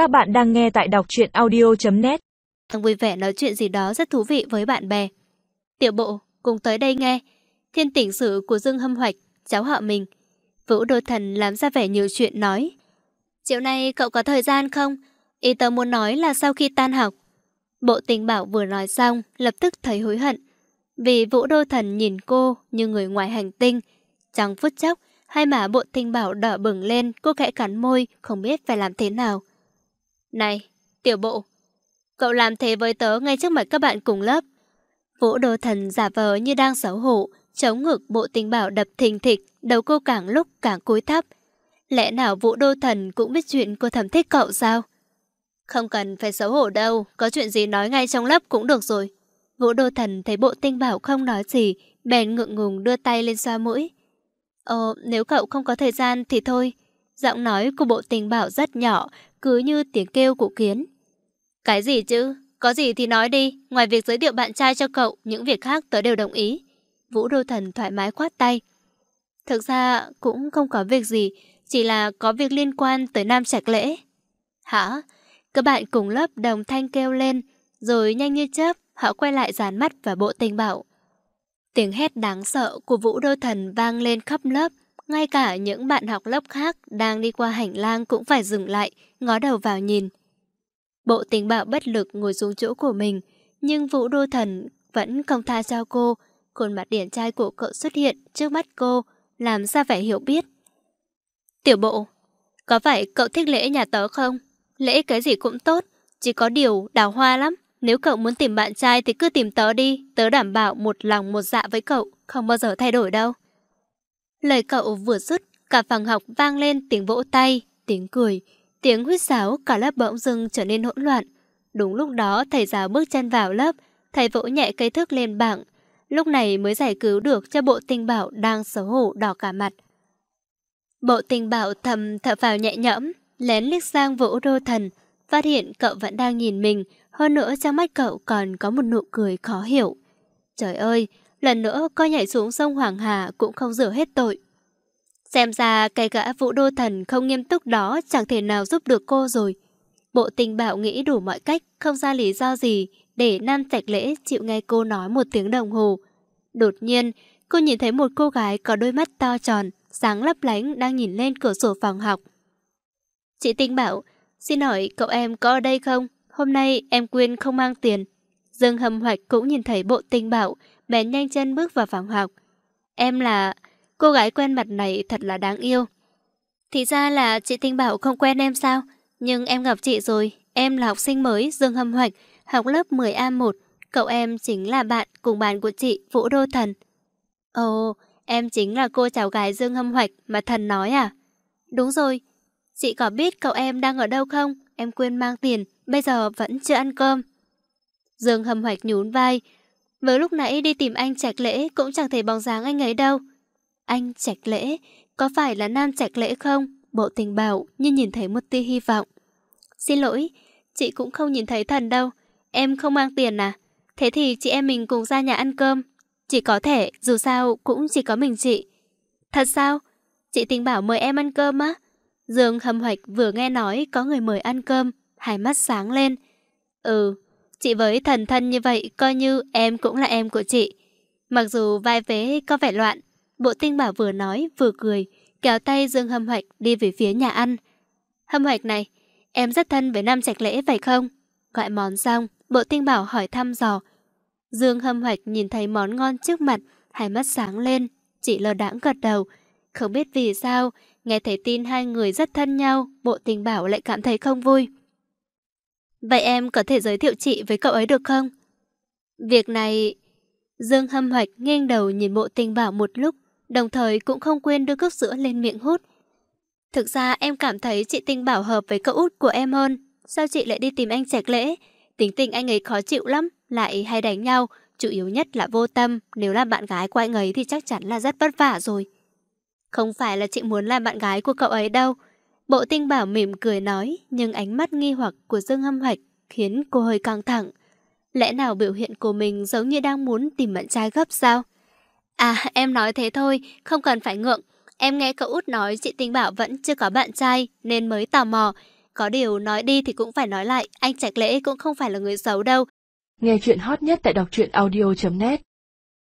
Các bạn đang nghe tại đọc truyện audio.net Đang vui vẻ nói chuyện gì đó rất thú vị với bạn bè. Tiểu bộ, cùng tới đây nghe. Thiên tỉnh sử của Dương Hâm Hoạch, cháu họ mình. Vũ Đô Thần làm ra vẻ nhiều chuyện nói. Chiều nay cậu có thời gian không? Ý tớ muốn nói là sau khi tan học. Bộ tình bảo vừa nói xong, lập tức thấy hối hận. Vì Vũ Đô Thần nhìn cô như người ngoài hành tinh. Trong phút chốc, hai má bộ tình bảo đỏ bừng lên, cô khẽ cắn môi, không biết phải làm thế nào. Này, tiểu bộ, cậu làm thế với tớ ngay trước mặt các bạn cùng lớp. Vũ Đô Thần giả vờ như đang xấu hổ, chống ngực bộ tình bảo đập thình thịch, đầu cô càng lúc càng cúi thấp. Lẽ nào Vũ Đô Thần cũng biết chuyện cô thầm thích cậu sao? Không cần phải xấu hổ đâu, có chuyện gì nói ngay trong lớp cũng được rồi. Vũ Đô Thần thấy bộ tinh bảo không nói gì, bèn ngượng ngùng đưa tay lên xoa mũi. Ồ, nếu cậu không có thời gian thì thôi. Giọng nói của bộ tình bảo rất nhỏ, cứ như tiếng kêu của kiến. Cái gì chứ? Có gì thì nói đi, ngoài việc giới thiệu bạn trai cho cậu, những việc khác tớ đều đồng ý. Vũ Đô Thần thoải mái khoát tay. Thực ra cũng không có việc gì, chỉ là có việc liên quan tới Nam Trạch Lễ. Hả? Các bạn cùng lớp đồng thanh kêu lên, rồi nhanh như chớp, họ quay lại dán mắt vào bộ tình bảo. Tiếng hét đáng sợ của Vũ Đô Thần vang lên khắp lớp, ngay cả những bạn học lớp khác đang đi qua hành lang cũng phải dừng lại, ngó đầu vào nhìn. Bộ tình bạo bất lực ngồi xuống chỗ của mình, nhưng Vũ Đô Thần vẫn không tha cho cô. Khuôn mặt điển trai của cậu xuất hiện trước mắt cô, làm ra vẻ hiểu biết. Tiểu bộ, có phải cậu thích lễ nhà tớ không? Lễ cái gì cũng tốt, chỉ có điều đào hoa lắm. Nếu cậu muốn tìm bạn trai thì cứ tìm tớ đi, tớ đảm bảo một lòng một dạ với cậu, không bao giờ thay đổi đâu. Lời cậu vừa dứt, cả phòng học vang lên tiếng vỗ tay, tiếng cười, tiếng huýt sáo cả lớp bỗng dưng trở nên hỗn loạn. Đúng lúc đó thầy giáo bước chân vào lớp, thầy vỗ nhẹ cây thước lên bảng. Lúc này mới giải cứu được cho bộ tinh bảo đang xấu hổ đỏ cả mặt. Bộ tình bảo thầm thở vào nhẹ nhõm, lén liếc sang vỗ đô thần, phát hiện cậu vẫn đang nhìn mình, hơn nữa trong mắt cậu còn có một nụ cười khó hiểu. Trời ơi, lần nữa coi nhảy xuống sông Hoàng Hà cũng không rửa hết tội. Xem ra cái gã vũ đô thần không nghiêm túc đó chẳng thể nào giúp được cô rồi. Bộ tình bảo nghĩ đủ mọi cách, không ra lý do gì để Nam Trạch Lễ chịu nghe cô nói một tiếng đồng hồ. Đột nhiên, cô nhìn thấy một cô gái có đôi mắt to tròn, sáng lấp lánh đang nhìn lên cửa sổ phòng học. Chị Tinh bảo, xin hỏi cậu em có ở đây không? Hôm nay em quên không mang tiền. Dương hầm hoạch cũng nhìn thấy bộ tinh bảo, bèn nhanh chân bước vào phòng học. Em là... Cô gái quen mặt này thật là đáng yêu. Thì ra là chị Tinh Bảo không quen em sao? Nhưng em gặp chị rồi. Em là học sinh mới Dương Hâm Hoạch, học lớp 10A1. Cậu em chính là bạn cùng bạn của chị Vũ Đô Thần. Ồ, em chính là cô cháu gái Dương Hâm Hoạch mà Thần nói à? Đúng rồi. Chị có biết cậu em đang ở đâu không? Em quên mang tiền, bây giờ vẫn chưa ăn cơm. Dương Hâm Hoạch nhún vai. Mới lúc nãy đi tìm anh Trạch Lễ cũng chẳng thấy bóng dáng anh ấy đâu. Anh Trạch Lễ, có phải là Nam Trạch Lễ không? Bộ tình bảo như nhìn thấy một tia hy vọng. Xin lỗi, chị cũng không nhìn thấy thần đâu. Em không mang tiền à? Thế thì chị em mình cùng ra nhà ăn cơm. Chỉ có thể, dù sao cũng chỉ có mình chị. Thật sao? Chị tình bảo mời em ăn cơm á? Dương hầm hoạch vừa nghe nói có người mời ăn cơm, hai mắt sáng lên. Ừ, chị với thần thân như vậy coi như em cũng là em của chị. Mặc dù vai vế có vẻ loạn, bộ tinh bảo vừa nói vừa cười, kéo tay Dương hâm hoạch đi về phía nhà ăn. Hâm hoạch này, em rất thân với Nam Trạch Lễ phải không? Gọi món xong, bộ tinh bảo hỏi thăm dò. Dương hâm hoạch nhìn thấy món ngon trước mặt, hai mắt sáng lên, chị lờ đãng gật đầu. Không biết vì sao, nghe thấy tin hai người rất thân nhau, bộ tình bảo lại cảm thấy không vui. Vậy em có thể giới thiệu chị với cậu ấy được không? Việc này... Dương hâm hoạch nghiêng đầu nhìn bộ tình bảo một lúc, đồng thời cũng không quên đưa cốc sữa lên miệng hút. Thực ra em cảm thấy chị Tinh Bảo hợp với cậu út của em hơn. Sao chị lại đi tìm anh Trạch Lễ? Tính tình anh ấy khó chịu lắm, lại hay đánh nhau, chủ yếu nhất là vô tâm. Nếu là bạn gái của anh ấy thì chắc chắn là rất vất vả rồi. Không phải là chị muốn làm bạn gái của cậu ấy đâu. Bộ tinh bảo mỉm cười nói, nhưng ánh mắt nghi hoặc của Dương Hâm Hoạch khiến cô hơi căng thẳng. Lẽ nào biểu hiện của mình giống như đang muốn tìm bạn trai gấp sao? À, em nói thế thôi, không cần phải ngượng. Em nghe cậu út nói chị Tinh Bảo vẫn chưa có bạn trai nên mới tò mò. Có điều nói đi thì cũng phải nói lại, anh Trạch Lễ cũng không phải là người xấu đâu. Nghe chuyện hot nhất tại đọc truyện audio.net